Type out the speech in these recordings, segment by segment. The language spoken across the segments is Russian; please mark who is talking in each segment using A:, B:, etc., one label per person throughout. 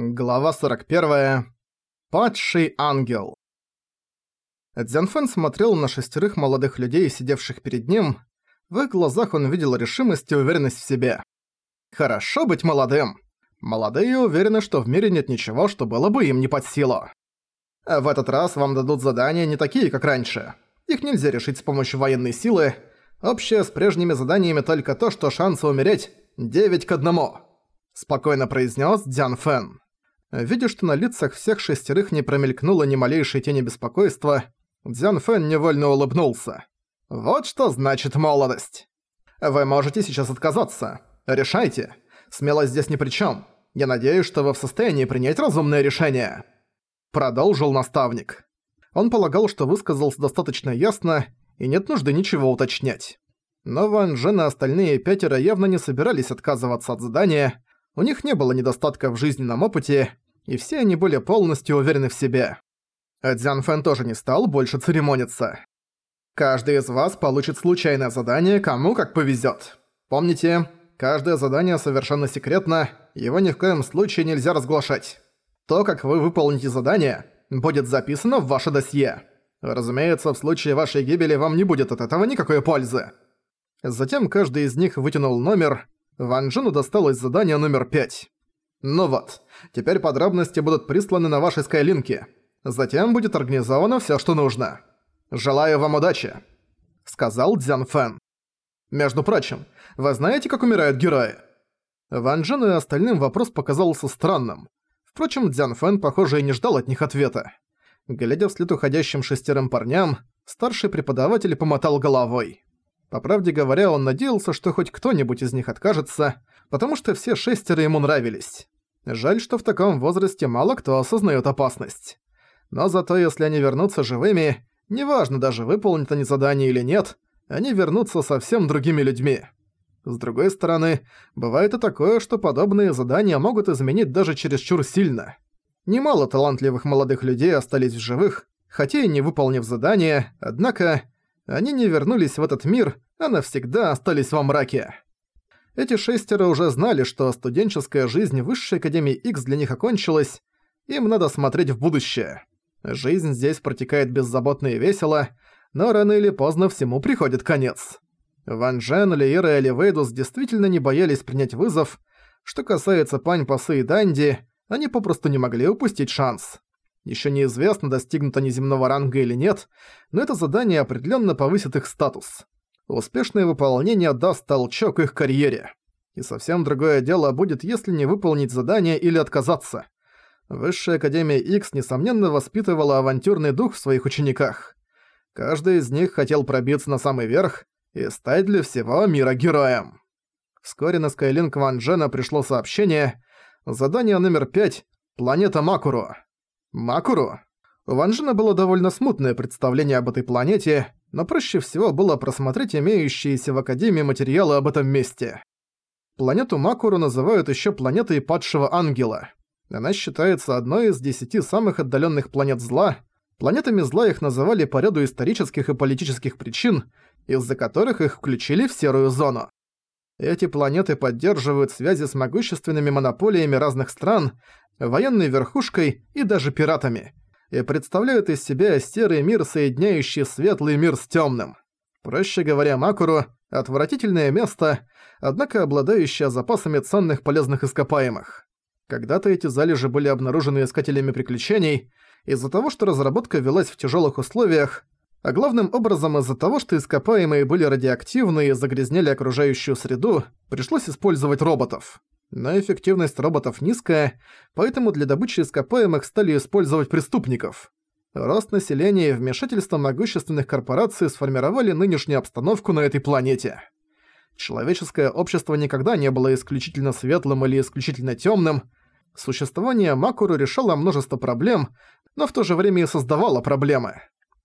A: Глава 41. Падший ангел. Дзянфэн смотрел на шестерых молодых людей, сидевших перед ним. В их глазах он видел решимость и уверенность в себе. Хорошо быть молодым. Молодые уверены, что в мире нет ничего, что было бы им не под силу. В этот раз вам дадут задания не такие, как раньше. Их нельзя решить с помощью военной силы. Общее с прежними заданиями только то, что шансы умереть 9 к 1. Спокойно произнес Дзян Фэн. Видя, что на лицах всех шестерых не промелькнуло ни малейшей тени беспокойства, Дзян Фэн невольно улыбнулся. «Вот что значит молодость. Вы можете сейчас отказаться. Решайте. Смелость здесь ни при чем. Я надеюсь, что вы в состоянии принять разумное решение». Продолжил наставник. Он полагал, что высказался достаточно ясно, и нет нужды ничего уточнять. Но Ван Джен и остальные пятеро явно не собирались отказываться от задания, у них не было недостатка в жизненном опыте, и все они были полностью уверены в себе. А Дзян Фэн тоже не стал больше церемониться. Каждый из вас получит случайное задание, кому как повезет. Помните, каждое задание совершенно секретно, его ни в коем случае нельзя разглашать. То, как вы выполните задание, будет записано в ваше досье. Разумеется, в случае вашей гибели вам не будет от этого никакой пользы. Затем каждый из них вытянул номер, Ван Джену досталось задание номер пять. Ну вот, теперь подробности будут присланы на вашей скайлинке. Затем будет организовано всё, что нужно. Желаю вам удачи», — сказал Дзян Фэн. «Между прочим, вы знаете, как умирают герои?» Ван Джену и остальным вопрос показался странным. Впрочем, Дзян Фэн, похоже, и не ждал от них ответа. Глядя вслед уходящим шестерым парням, старший преподаватель помотал головой. По правде говоря, он надеялся, что хоть кто-нибудь из них откажется, потому что все шестеро ему нравились. Жаль, что в таком возрасте мало кто осознает опасность. Но зато если они вернутся живыми, неважно даже выполнят они задание или нет, они вернутся совсем другими людьми. С другой стороны, бывает и такое, что подобные задания могут изменить даже чересчур сильно. Немало талантливых молодых людей остались в живых, хотя и не выполнив задание, однако они не вернулись в этот мир, а навсегда остались во мраке. Эти шестеро уже знали, что студенческая жизнь Высшей Академии X для них окончилась, им надо смотреть в будущее. Жизнь здесь протекает беззаботно и весело, но рано или поздно всему приходит конец. Ван Джен, Лиера и Оливейдус действительно не боялись принять вызов. Что касается Пань Пасы и Данди, они попросту не могли упустить шанс. Еще неизвестно, достигнут они земного ранга или нет, но это задание определенно повысит их статус. Успешное выполнение даст толчок их карьере. И совсем другое дело будет, если не выполнить задание или отказаться. Высшая Академия X, несомненно, воспитывала авантюрный дух в своих учениках. Каждый из них хотел пробиться на самый верх и стать для всего мира героем. Вскоре на Скайлинк Ван Джена пришло сообщение «Задание номер пять. Планета Макуру». Макуру? У Ван Джена было довольно смутное представление об этой планете, но проще всего было просмотреть имеющиеся в Академии материалы об этом месте. Планету Макуру называют еще планетой Падшего Ангела. Она считается одной из десяти самых отдаленных планет зла. Планетами зла их называли по ряду исторических и политических причин, из-за которых их включили в серую зону. Эти планеты поддерживают связи с могущественными монополиями разных стран, военной верхушкой и даже пиратами, и представляют из себя серый мир, соединяющий светлый мир с темным. Проще говоря, Макуру – отвратительное место, однако обладающее запасами ценных полезных ископаемых. Когда-то эти залежи были обнаружены искателями приключений, из-за того, что разработка велась в тяжелых условиях, а главным образом из-за того, что ископаемые были радиоактивны и загрязняли окружающую среду, пришлось использовать роботов. Но эффективность роботов низкая, поэтому для добычи ископаемых стали использовать преступников. Рост населения и вмешательство могущественных корпораций сформировали нынешнюю обстановку на этой планете. Человеческое общество никогда не было исключительно светлым или исключительно тёмным. Существование Макуру решало множество проблем, но в то же время и создавало проблемы.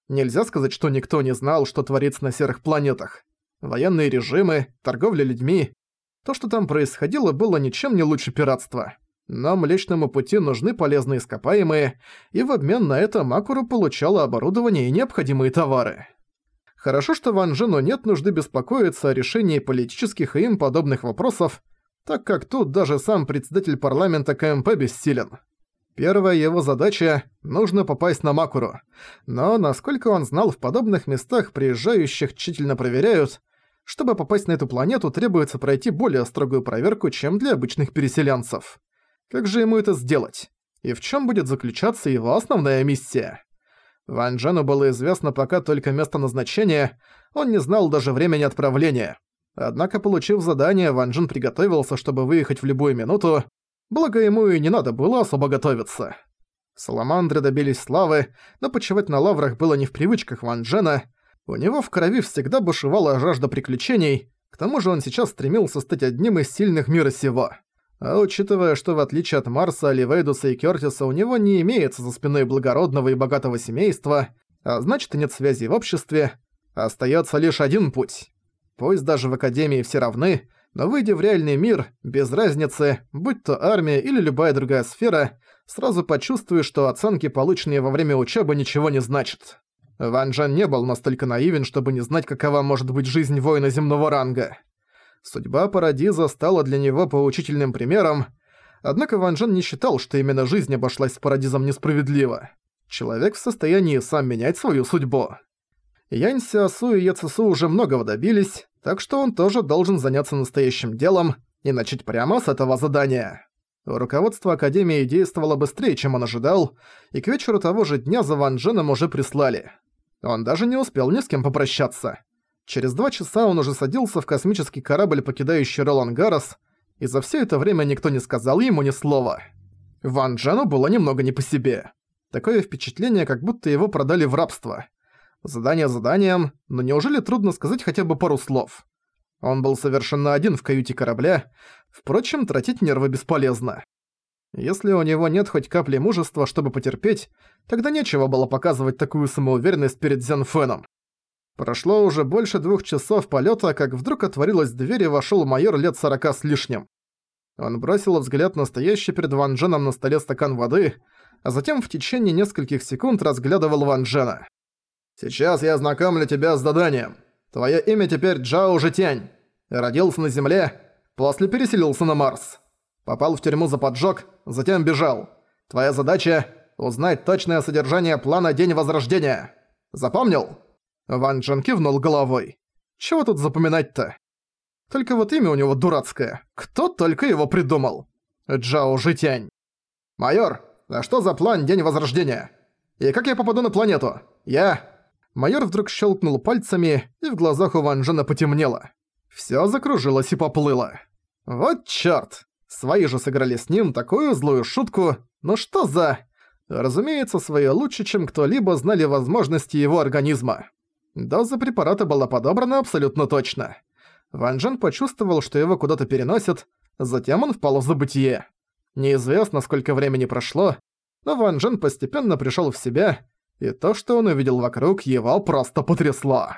A: Нельзя сказать, что никто не знал, что творится на серых планетах. Военные режимы, торговля людьми, то, что там происходило, было ничем не лучше пиратства. Но Млечному Пути нужны полезные ископаемые, и в обмен на это Макуру получала оборудование и необходимые товары. Хорошо, что Ван Джену нет нужды беспокоиться о решении политических и им подобных вопросов, так как тут даже сам председатель парламента КМП бессилен. Первая его задача – нужно попасть на Макуру. Но, насколько он знал, в подобных местах приезжающих тщательно проверяют. Чтобы попасть на эту планету, требуется пройти более строгую проверку, чем для обычных переселенцев. Как же ему это сделать? И в чем будет заключаться его основная миссия? Ван Джену было известно пока только место назначения, он не знал даже времени отправления. Однако, получив задание, Ван Джен приготовился, чтобы выехать в любую минуту, благо ему и не надо было особо готовиться. Саламандры добились славы, но почивать на лаврах было не в привычках Ван Джена. У него в крови всегда бушевала жажда приключений, к тому же он сейчас стремился стать одним из сильных мира сего. А учитывая, что в отличие от Марса, Оливейдуса и Кёртиса у него не имеется за спиной благородного и богатого семейства, а значит нет связи в обществе, остается лишь один путь. Пусть даже в Академии все равны, но выйдя в реальный мир, без разницы, будь то армия или любая другая сфера, сразу почувствуешь, что оценки, полученные во время учебы, ничего не значат. Ван Джен не был настолько наивен, чтобы не знать, какова может быть жизнь воина земного ранга. Судьба Парадиза стала для него поучительным примером, однако Ван Джен не считал, что именно жизнь обошлась с Парадизом несправедливо. Человек в состоянии сам менять свою судьбу. Янь Сиасу и Яцесу уже многого добились, так что он тоже должен заняться настоящим делом и начать прямо с этого задания. Руководство Академии действовало быстрее, чем он ожидал, и к вечеру того же дня за Ван Дженом уже прислали. Он даже не успел ни с кем попрощаться. Через два часа он уже садился в космический корабль, покидающий Ролан Гарос, и за все это время никто не сказал ему ни слова. Ван Джену было немного не по себе. Такое впечатление, как будто его продали в рабство. Задание заданием, но неужели трудно сказать хотя бы пару слов? Он был совершенно один в каюте корабля, впрочем, тратить нервы бесполезно. Если у него нет хоть капли мужества, чтобы потерпеть, тогда нечего было показывать такую самоуверенность перед Зенфеном. Прошло уже больше двух часов полета, как вдруг отворилась дверь и вошел майор лет сорока с лишним. Он бросил взгляд на стоящий перед Ван Дженом на столе стакан воды, а затем в течение нескольких секунд разглядывал Ван Джена. Сейчас я знакомлю тебя с заданием. Твое имя теперь Джао Житянь. Родился на Земле, после переселился на Марс. Попал в тюрьму за поджог, затем бежал. Твоя задача – узнать точное содержание плана День Возрождения. Запомнил?» Ван Джен кивнул головой. «Чего тут запоминать-то? Только вот имя у него дурацкое. Кто только его придумал? Джао Житянь. «Майор, а что за план День Возрождения? И как я попаду на планету? Я Майор вдруг щелкнул пальцами, и в глазах у Ван Джена потемнело. Всё закружилось и поплыло. Вот чёрт! Свои же сыграли с ним такую злую шутку. Ну что за... Разумеется, свои лучше, чем кто-либо знали возможности его организма. Доза препарата была подобрана абсолютно точно. Ван Джен почувствовал, что его куда-то переносят, затем он впал в забытие. Неизвестно, сколько времени прошло, но Ван Джен постепенно пришёл в себя и то, что он увидел вокруг, его просто потрясло.